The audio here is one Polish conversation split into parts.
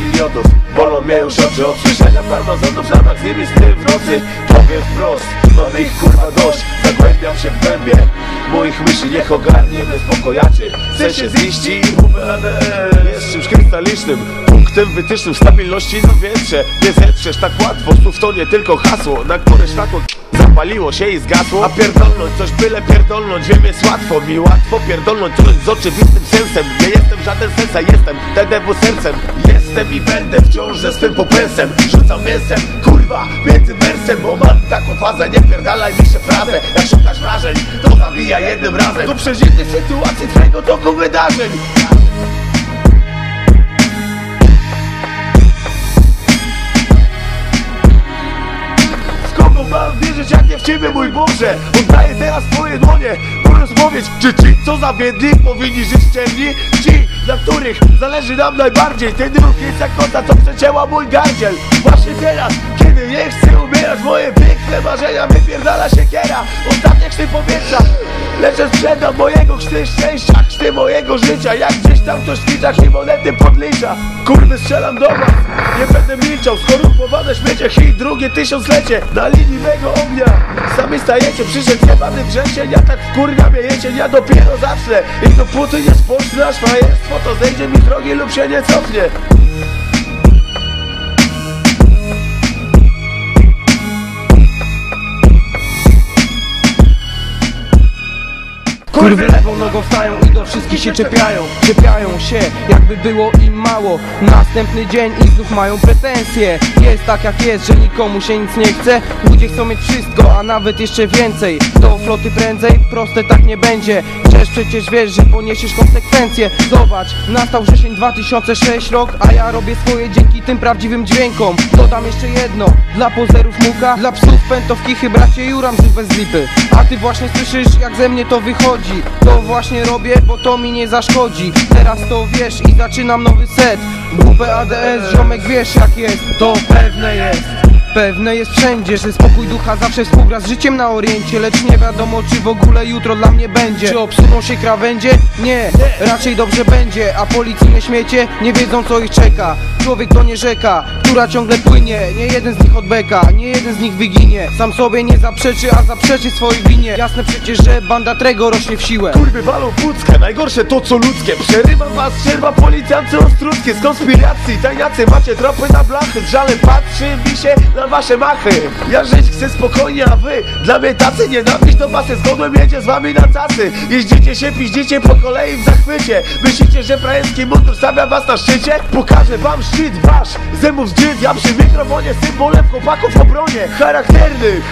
Milionów, bolą mnie już oczy od słyszenia Farmazonów, ramach z nimi sny w nocy. Powiem wprost, mam ich kurwa dość. Zagłębiam się w głębie Moich myśli. Niech ogarnie bezpokojaczy Chcę się ziścić i WBADL Jest czymś krystalicznym. Punktem wytycznym stabilności na wietrze. Nie zetrzesz tak łatwo, słów to nie tylko hasło. Na które światło zapaliło się i zgasło. A pierdolnąć coś byle pierdolnąć Wiem jest łatwo, mi łatwo pierdolnąć coś z oczywistym sensem. Nie jestem żaden sensa, jestem TDW sercem. Jestem i będę wciąż ze swym popęsem. Rzucam mięsem, kurwa, między wersem Bo mam taką fazę, nie pierdalaj mi się frazę. Jak szukasz wrażeń, to zabija jednym razem. Do przeżytych sytuacji twojego toku wydarzeń wierzyć, jak nie w Ciebie, mój Boże? Oddaję teraz swoje dłonie Mówiąc powiedz, czy ci, co zawiedli Powinni żyć ciemni? Ci, dla których zależy nam najbardziej Ten ruch jest jak kota, co przecięła mój gardziel Właśnie teraz, kiedy nie chcę umierać Moje piękne marzenia wypierdala się kiera. Ostatnie krzty powietrza. Lecz sprzedam mojego krzty szczęścia. Krzty mojego życia. Jak gdzieś tam ktoś w liczach i monety podlicza. Kurwy strzelam do was. Nie będę milczał. Skorupowane śmiecie. Hit drugie tysiąclecie. Na linii mego ognia. Sami stajecie. Przyszedł jebany wrzesień. Ja tak wkurwia mnie jesień Ja dopiero zacznę. I dopóty nie spocznę Aż fajerstwo to zejdzie mi drogi lub się nie cofnie Kurwy lewą nogą wstają i do wszystkich się czepiają. Czepiają się, jakby było im mało. Następny dzień i znów mają pretensje. Jest tak jak jest, że nikomu się nic nie chce. Ludzie chcą mieć wszystko, a nawet jeszcze więcej. Do floty prędzej, proste tak nie będzie. Przecież przecież wiesz, że poniesiesz konsekwencje. Zobacz, nastał wrzesień 2006 rok A ja robię swoje dzięki tym prawdziwym dźwiękom. Dodam jeszcze jedno, dla pozerów muka Dla psów pętowkichy, bracie Juram znów bez lipy A ty właśnie słyszysz jak ze mnie to wychodzi. To właśnie robię, bo to mi nie zaszkodzi. Teraz to wiesz i zaczynam nowy set. Grupę ADS, ziomek wiesz jak jest. To pewne jest Pewne jest wszędzie, że spokój ducha zawsze współgra z życiem na oriencie. Lecz nie wiadomo czy w ogóle jutro dla mnie będzie. Czy obsuną się krawędzie? Nie, raczej dobrze będzie. A policyjne śmiecie nie wiedzą co ich czeka. Człowiek to nie rzeka, która ciągle płynie. Nie jeden z nich odbeka, nie jeden z nich wyginie. Sam sobie nie zaprzeczy, a zaprzeczy swojej winie. Jasne przecież, że banda Trego rośnie w siłę. Kurwy walą puckę, najgorsze to co ludzkie. Przerywam was, przerwa policjancy ostruckie Z konspiracji, tajniacy macie tropy na blachy Z żalem patrzy mi się na wasze machy. Ja żyć chcę spokojnie, a wy Dla mnie tacy nienawiść. To was zgodłem jedzie z wami na tacy Jeździcie się, piździcie po kolei w zachwycie. Myślicie, że frajerski mundur stawia was na szczycie? Pokażę wam szczyt wasz, zębów zgrzyt Ja przy mikrofonie symbolem chłopaków w obronie. Charakternych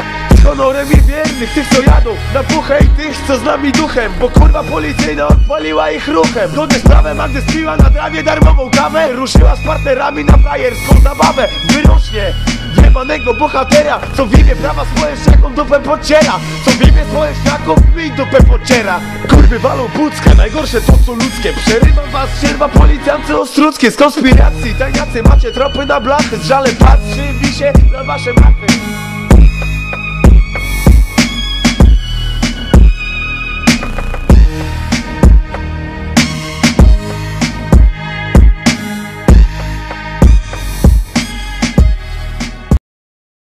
honorem i wiernych Tych co jadą na puchę i tych co z nami duchem. Bo kurwa policyjna odpaliła ich ruchem. Zgodnie z prawem, a gdy spiła na trawie darmową kawę Ruszyła z partnerami na frajerską zabawę. Wyrocznie Jebanego bohatera Co w imię prawa społeczniakom dupę podciera Co w imię społeczniakom mi dupę podciera Kurwy walą puckę, najgorsze to co ludzkie. Przerywam was, przerwa policjancy ostruckie Z konspiracji tajniacy macie tropy na blachy Z żalem patrzy mi się na wasze machy